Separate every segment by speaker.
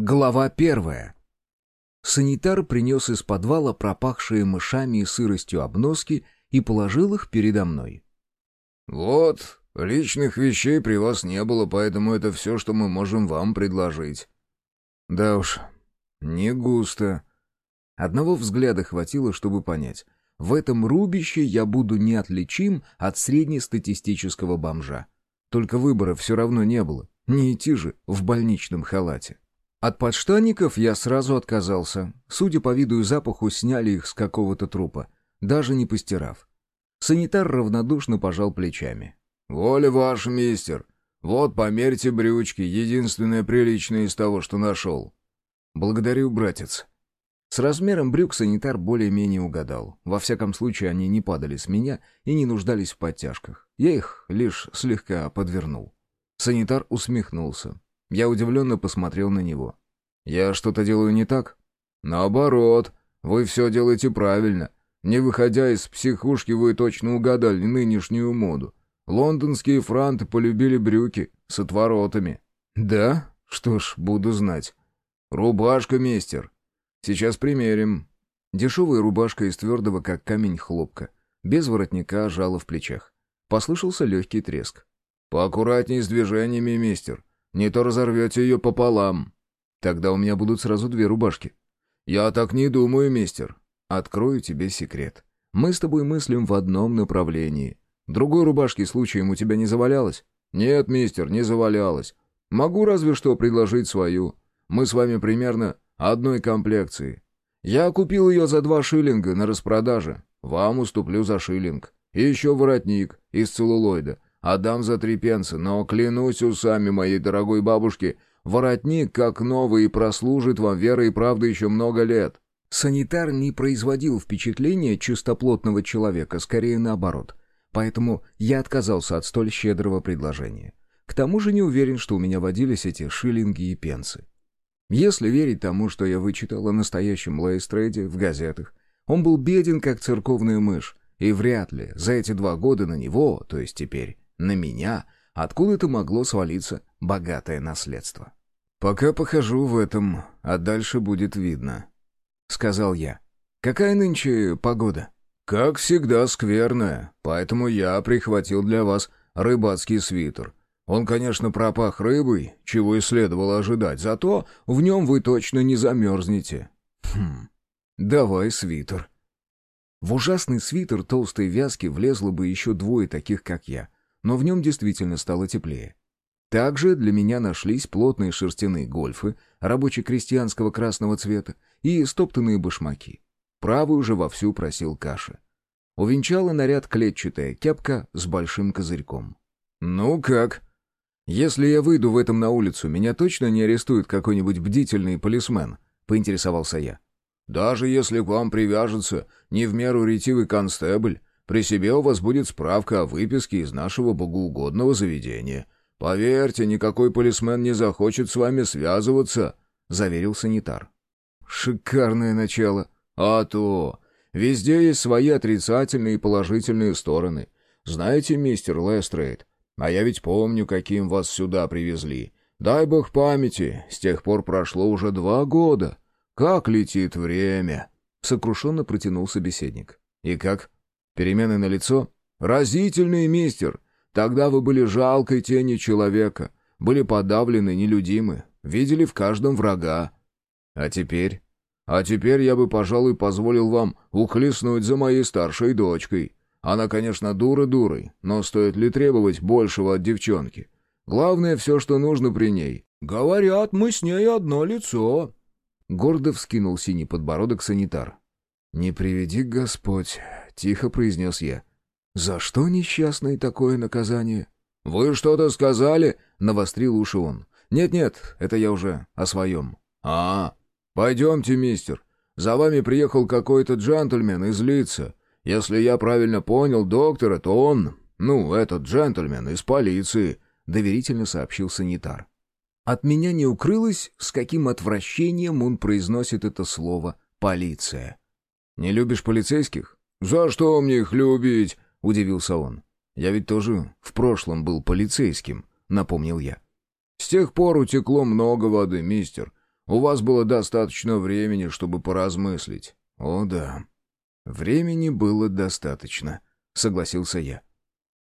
Speaker 1: Глава первая. Санитар принес из подвала пропахшие мышами и сыростью обноски и положил их передо мной.
Speaker 2: «Вот, личных вещей при вас не было, поэтому это все, что мы можем вам предложить».
Speaker 1: «Да уж, не густо». Одного взгляда хватило, чтобы понять. В этом рубище я буду неотличим от среднестатистического бомжа. Только выбора все равно не было. Не идти же в больничном халате. От подштанников я сразу отказался. Судя по виду и запаху, сняли их с какого-то трупа, даже не постирав. Санитар равнодушно пожал плечами.
Speaker 2: «Воля ваш, мистер. Вот, померьте брючки, единственное приличное из того, что нашел».
Speaker 1: «Благодарю, братец». С размером брюк санитар более-менее угадал. Во всяком случае, они не падали с меня и не нуждались в подтяжках. Я их лишь слегка подвернул. Санитар усмехнулся. Я удивленно посмотрел на него. «Я что-то делаю не так?»
Speaker 2: «Наоборот, вы все делаете правильно. Не выходя из психушки, вы точно угадали нынешнюю моду. Лондонские франты полюбили брюки с отворотами».
Speaker 1: «Да? Что ж, буду знать».
Speaker 2: «Рубашка, мистер. Сейчас примерим».
Speaker 1: Дешевая рубашка из твердого, как камень, хлопка. Без воротника, жало в плечах. Послышался легкий треск.
Speaker 2: «Поаккуратней с движениями, мистер. Не то разорвете ее пополам.
Speaker 1: Тогда у меня будут сразу две рубашки.
Speaker 2: Я так не думаю, мистер.
Speaker 1: Открою тебе секрет. Мы с тобой мыслим в одном направлении. Другой рубашки случаем у тебя не завалялось?
Speaker 2: Нет, мистер, не завалялось. Могу разве что предложить свою. Мы с вами примерно одной комплекции. Я купил ее за два шиллинга на распродаже. Вам уступлю за шиллинг. И еще воротник из целлулоида. Отдам за три пенса, но, клянусь усами моей дорогой бабушки, воротник как новый и прослужит вам верой и правдой еще много лет».
Speaker 1: Санитар не производил впечатления чистоплотного человека, скорее наоборот. Поэтому я отказался от столь щедрого предложения. К тому же не уверен, что у меня водились эти шиллинги и пенсы. Если верить тому, что я вычитал о настоящем Лейстрейде в газетах, он был беден, как церковная мышь, и вряд ли за эти два года на него, то есть теперь, на меня откуда-то могло свалиться богатое наследство. «Пока похожу в этом, а дальше будет видно», — сказал я. «Какая нынче погода?»
Speaker 2: «Как всегда, скверная, поэтому я прихватил для вас рыбацкий свитер. Он, конечно, пропах рыбой, чего и следовало ожидать, зато в нем вы точно не замерзнете».
Speaker 1: «Хм, давай свитер». В ужасный свитер толстой вязки влезло бы еще двое таких, как я — но в нем действительно стало теплее. Также для меня нашлись плотные шерстяные гольфы, рабоче-крестьянского красного цвета и стоптанные башмаки. Правый уже вовсю просил каши. Увенчала наряд клетчатая кепка с большим козырьком.
Speaker 2: «Ну как?
Speaker 1: Если я выйду в этом на улицу, меня точно не арестует какой-нибудь бдительный полисмен?» — поинтересовался я.
Speaker 2: «Даже если к вам привяжется не в меру ретивый констебль, при себе у вас будет справка о выписке из нашего богоугодного заведения. Поверьте, никакой полисмен не захочет с вами связываться», — заверил санитар.
Speaker 1: «Шикарное начало».
Speaker 2: «А то! Везде есть свои отрицательные и положительные стороны. Знаете, мистер Лестрейд, а я ведь помню, каким вас сюда привезли. Дай бог памяти, с тех пор прошло уже два года. Как летит время!»
Speaker 1: Сокрушенно протянул собеседник.
Speaker 2: «И как?» Перемены на лицо? Разительный мистер! Тогда вы были жалкой тенью человека, были подавлены, нелюдимы, видели в каждом врага. А теперь? А теперь я бы, пожалуй, позволил вам ухлестнуть за моей старшей дочкой. Она, конечно, дура дурой, но стоит ли требовать большего от девчонки? Главное, все, что нужно при ней. Говорят, мы с ней одно лицо.
Speaker 1: Гордо вскинул синий подбородок санитар. «Не приведи Господь тихо произнес я. «За что несчастное такое наказание?»
Speaker 2: «Вы что-то сказали?»
Speaker 1: — навострил уши он. «Нет-нет, это я уже о своем».
Speaker 2: «А, пойдемте, мистер. За вами приехал какой-то джентльмен из лица. Если я правильно понял доктора, то он, ну, этот джентльмен из полиции», — доверительно сообщил санитар.
Speaker 1: От меня не укрылось, с каким отвращением он произносит это слово «полиция». «Не любишь полицейских?»
Speaker 2: «За что мне их любить?» — удивился он.
Speaker 1: «Я ведь тоже в прошлом был полицейским», — напомнил я.
Speaker 2: «С тех пор утекло много воды, мистер. У вас было достаточно времени, чтобы поразмыслить».
Speaker 1: «О да, времени было достаточно», — согласился я.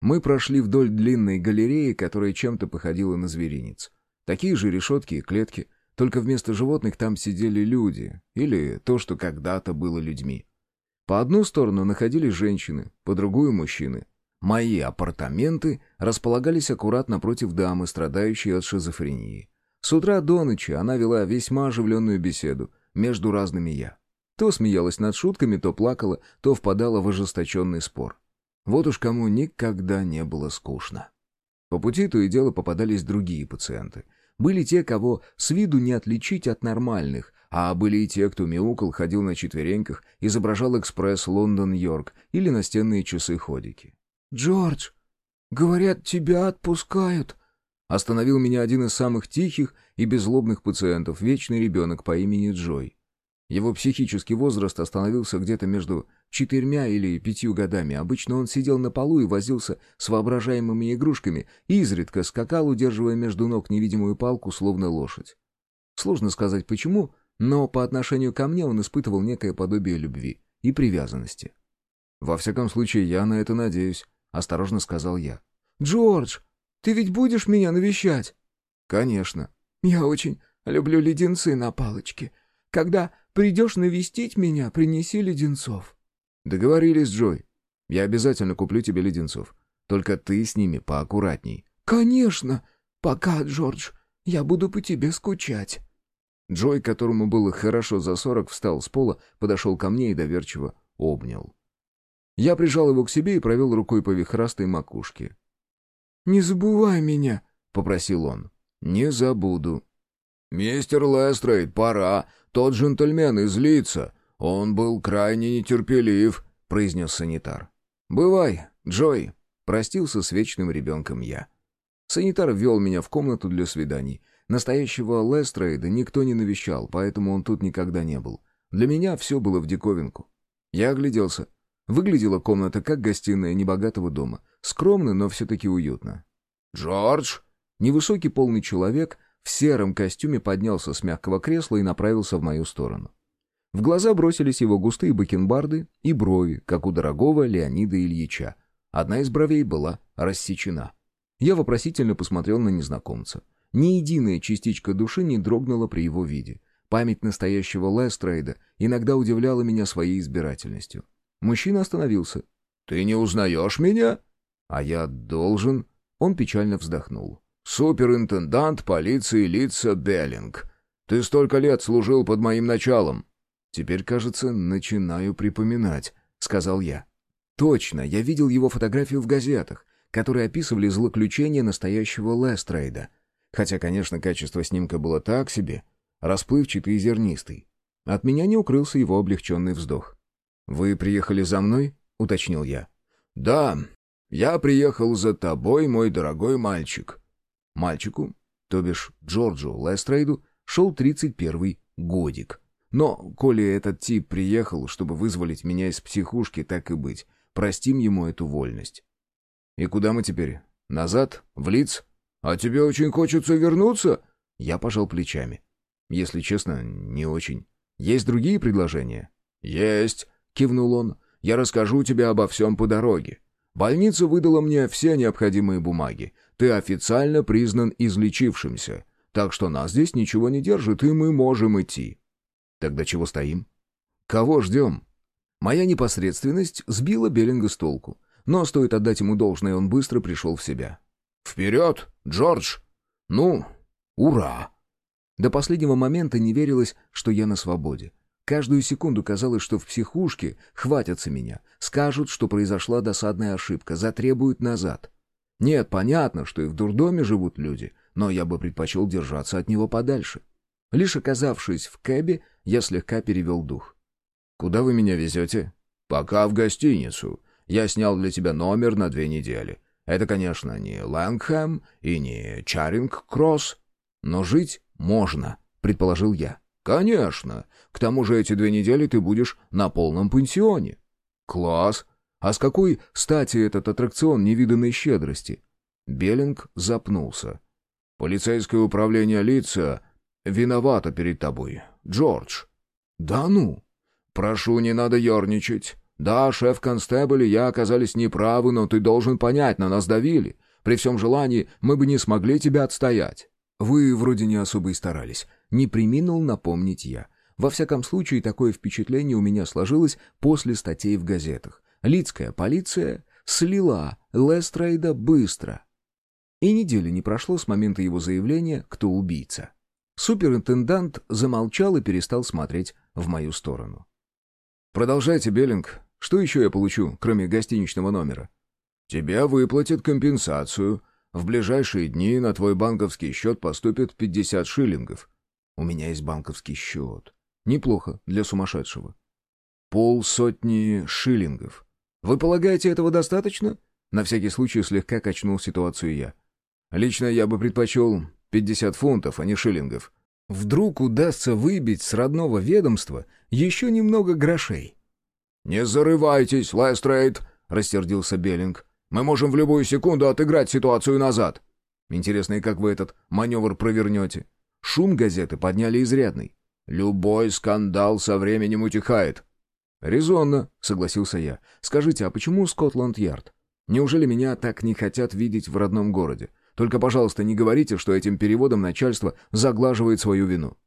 Speaker 1: Мы прошли вдоль длинной галереи, которая чем-то походила на зверинец. Такие же решетки и клетки, только вместо животных там сидели люди, или то, что когда-то было людьми. По одну сторону находились женщины, по другую — мужчины. Мои апартаменты располагались аккуратно против дамы, страдающей от шизофрении. С утра до ночи она вела весьма оживленную беседу между разными «я». То смеялась над шутками, то плакала, то впадала в ожесточенный спор. Вот уж кому никогда не было скучно. По пути то и дело попадались другие пациенты. Были те, кого с виду не отличить от нормальных, а были и те, кто мяукал, ходил на четвереньках, изображал экспресс Лондон-Йорк или настенные часы-ходики. «Джордж, говорят, тебя отпускают», Остановил меня один из самых тихих и беззлобных пациентов, вечный ребенок по имени Джой. Его психический возраст остановился где-то между четырьмя или пятью годами. Обычно он сидел на полу и возился с воображаемыми игрушками, и изредка скакал, удерживая между ног невидимую палку, словно лошадь. Сложно сказать почему, но по отношению ко мне он испытывал некое подобие любви и привязанности. «Во всяком случае, я на это надеюсь», — осторожно сказал я. «Джордж, ты ведь будешь меня навещать?» «Конечно». «Я очень люблю леденцы на палочке. Когда придешь навестить меня, принеси леденцов». «Договорились, Джой. Я обязательно куплю тебе леденцов. Только ты с ними поаккуратней».
Speaker 3: «Конечно. Пока, Джордж. Я буду по тебе скучать».
Speaker 1: Джой, которому было хорошо за сорок, встал с пола, подошел ко мне и доверчиво обнял. Я прижал его к себе и провел рукой по вихрастой макушке.
Speaker 3: «Не забывай меня», — попросил он.
Speaker 1: «Не забуду».
Speaker 2: «Мистер Лестрейд, пора. Тот джентльмен излится. Он был крайне нетерпелив», — произнес санитар.
Speaker 1: «Бывай, Джой», — простился с вечным ребенком я. Санитар ввел меня в комнату для свиданий. Настоящего Лестрейда никто не навещал, поэтому он тут никогда не был. Для меня все было в диковинку. Я огляделся. Выглядела комната как гостиная небогатого дома. Скромно, но все-таки уютно.
Speaker 2: «Джордж!»
Speaker 1: Невысокий полный человек в сером костюме поднялся с мягкого кресла и направился в мою сторону. В глаза бросились его густые бакенбарды и брови, как у дорогого Леонида Ильича. Одна из бровей была рассечена. Я вопросительно посмотрел на незнакомца. Ни единая частичка души не дрогнула при его виде. Память настоящего Лестрейда иногда удивляла меня своей избирательностью. Мужчина остановился.
Speaker 2: «Ты не узнаешь меня?»
Speaker 1: «А я должен...» Он печально вздохнул.
Speaker 2: «Суперинтендант полиции Лица Беллинг. Ты столько лет служил под моим началом».
Speaker 1: «Теперь, кажется, начинаю припоминать», — сказал я. «Точно, я видел его фотографию в газетах, которые описывали злоключение настоящего Лестрейда. Хотя, конечно, качество снимка было так себе, расплывчатый и зернистый. От меня не укрылся его облегченный вздох. «Вы приехали за мной?» — уточнил я.
Speaker 2: «Да, я приехал за тобой, мой дорогой мальчик».
Speaker 1: Мальчику, то бишь Джорджу Лестрейду, шел тридцать первый годик. Но, коли этот тип приехал, чтобы вызволить меня из психушки, так и быть, простим ему эту вольность. «И куда мы теперь? Назад? В лиц?»
Speaker 2: «А тебе очень хочется вернуться?»
Speaker 1: Я пожал плечами. «Если честно, не очень. Есть другие предложения?»
Speaker 2: «Есть», — кивнул он. «Я расскажу тебе обо всем по дороге. Больница выдала мне все необходимые бумаги. Ты официально признан излечившимся. Так что нас здесь ничего не держит, и мы можем идти».
Speaker 1: «Тогда чего стоим? Кого ждем?» Моя непосредственность сбила Беллинга с толку. Но стоит отдать ему должное, он быстро пришел в себя.
Speaker 2: «Вперед, Джордж! Ну, ура!»
Speaker 1: До последнего момента не верилось, что я на свободе. Каждую секунду казалось, что в психушке хватятся меня, скажут, что произошла досадная ошибка, затребуют назад. Нет, понятно, что и в дурдоме живут люди, но я бы предпочел держаться от него подальше. Лишь оказавшись в кэбе, я слегка перевел дух. «Куда вы меня везете?»
Speaker 2: «Пока в гостиницу. Я снял для тебя номер на две недели. Это, конечно, не Лэнгхэм и не Чаринг-Кросс,
Speaker 1: но жить можно, предположил я.
Speaker 2: Конечно. К тому же эти две недели ты будешь на полном пансионе.
Speaker 1: Класс. А с какой стати этот аттракцион невиданной щедрости? Беллинг запнулся.
Speaker 2: Полицейское управление лица виновата перед тобой, Джордж».
Speaker 1: «Да ну?»
Speaker 2: «Прошу, не надо ерничать. Да, шеф-констебль и я оказались неправы, но ты должен понять, на нас давили. При всем желании мы бы не смогли тебя отстоять».
Speaker 1: «Вы вроде не особо и старались. Не приминул напомнить я. Во всяком случае, такое впечатление у меня сложилось после статей в газетах. Лидская полиция слила Лестрейда быстро. И недели не прошло с момента его заявления «Кто убийца?». Суперинтендант замолчал и перестал смотреть в мою сторону.
Speaker 2: «Продолжайте, Беллинг. Что еще я получу, кроме гостиничного номера?» «Тебе выплатят компенсацию. В ближайшие дни на твой банковский счет поступит 50 шиллингов».
Speaker 1: «У меня есть банковский счет. Неплохо для сумасшедшего».
Speaker 2: «Полсотни шиллингов. Вы полагаете, этого достаточно?» На всякий случай слегка качнул ситуацию я. «Лично я бы предпочел 50 фунтов, а не шиллингов».
Speaker 1: Вдруг удастся выбить с родного ведомства еще немного грошей.
Speaker 2: «Не зарывайтесь, Лестрейд!» — растердился Беллинг. «Мы можем в любую секунду отыграть ситуацию назад».
Speaker 1: Интересно, и как вы этот маневр провернете? Шум газеты подняли изрядный.
Speaker 2: «Любой скандал со временем утихает».
Speaker 1: «Резонно», — согласился я. «Скажите, а почему Скотланд-Ярд? Неужели меня так не хотят видеть в родном городе? Только, пожалуйста, не говорите, что этим переводом начальство заглаживает свою вину».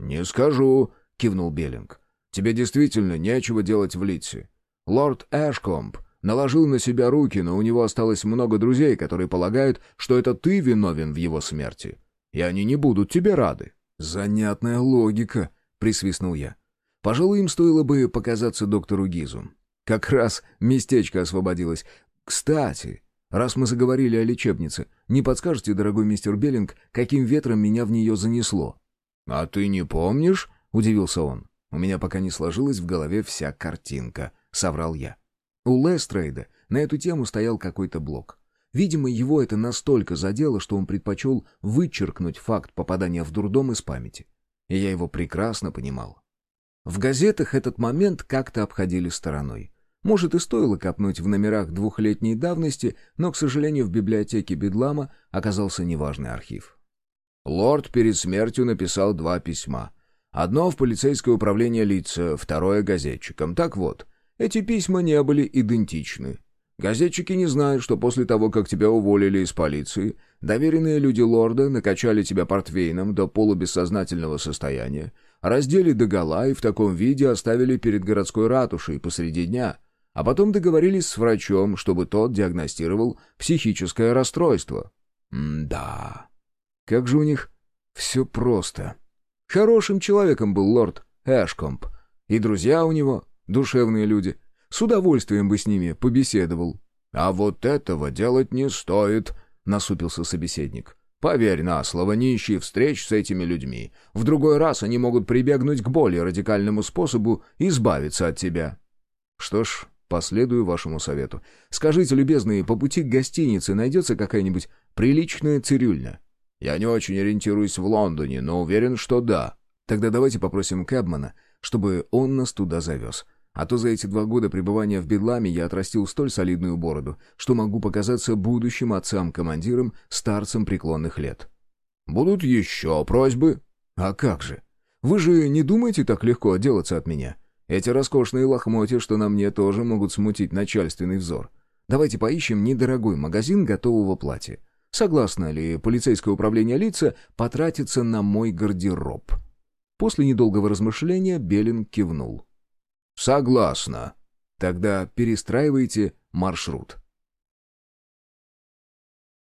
Speaker 2: «Не скажу», — кивнул Беллинг. Тебе действительно нечего делать в Литсе. Лорд Эшкомп наложил на себя руки, но у него осталось много друзей, которые полагают, что это ты виновен в его смерти. И они не будут тебе рады».
Speaker 1: «Занятная логика», — присвистнул я. «Пожалуй, им стоило бы показаться доктору Гизу. Как раз местечко освободилось. Кстати, раз мы заговорили о лечебнице, не подскажете, дорогой мистер Беллинг, каким ветром меня в нее занесло?»
Speaker 2: «А ты не помнишь?» — удивился он.
Speaker 1: У меня пока не сложилась в голове вся картинка, соврал я. У Лестрейда на эту тему стоял какой-то блок. Видимо, его это настолько задело, что он предпочел вычеркнуть факт попадания в дурдом из памяти. И я его прекрасно понимал. В газетах этот момент как-то обходили стороной. Может, и стоило копнуть в номерах двухлетней давности, но, к сожалению, в библиотеке Бедлама оказался неважный архив.
Speaker 2: Лорд перед смертью написал два письма — Одно в полицейское управление лица, второе газетчикам. Так вот, эти письма не были идентичны. Газетчики не знают, что после того, как тебя уволили из полиции, доверенные люди лорда накачали тебя портвейном до полубессознательного состояния, раздели догола и в таком виде оставили перед городской ратушей посреди дня, а потом договорились с врачом, чтобы тот диагностировал психическое расстройство.
Speaker 1: М-да. Как же у них все просто. Хорошим человеком был лорд Эшкомп. И друзья у него, душевные люди. С удовольствием бы с ними побеседовал.
Speaker 2: «А вот этого делать не стоит», — насупился собеседник. «Поверь на слово, не ищи встреч с этими людьми. В другой раз они могут прибегнуть к более радикальному способу избавиться от тебя».
Speaker 1: «Что ж, последую вашему совету. Скажите, любезные, по пути к гостинице найдется какая-нибудь приличная цирюльня?»
Speaker 2: Я не очень ориентируюсь в Лондоне, но уверен, что да.
Speaker 1: Тогда давайте попросим Кэбмана, чтобы он нас туда завез. А то за эти два года пребывания в Бедламе я отрастил столь солидную бороду, что могу показаться будущим отцам-командирам, старцам преклонных лет.
Speaker 2: Будут еще просьбы?
Speaker 1: А как же? Вы же не думаете так легко отделаться от меня? Эти роскошные лохмотья, что на мне, тоже могут смутить начальственный взор. Давайте поищем недорогой магазин готового платья. Согласно ли полицейское управление лица потратиться на мой гардероб? После недолгого размышления Белин кивнул.
Speaker 2: «Согласна».
Speaker 1: «Тогда перестраивайте маршрут».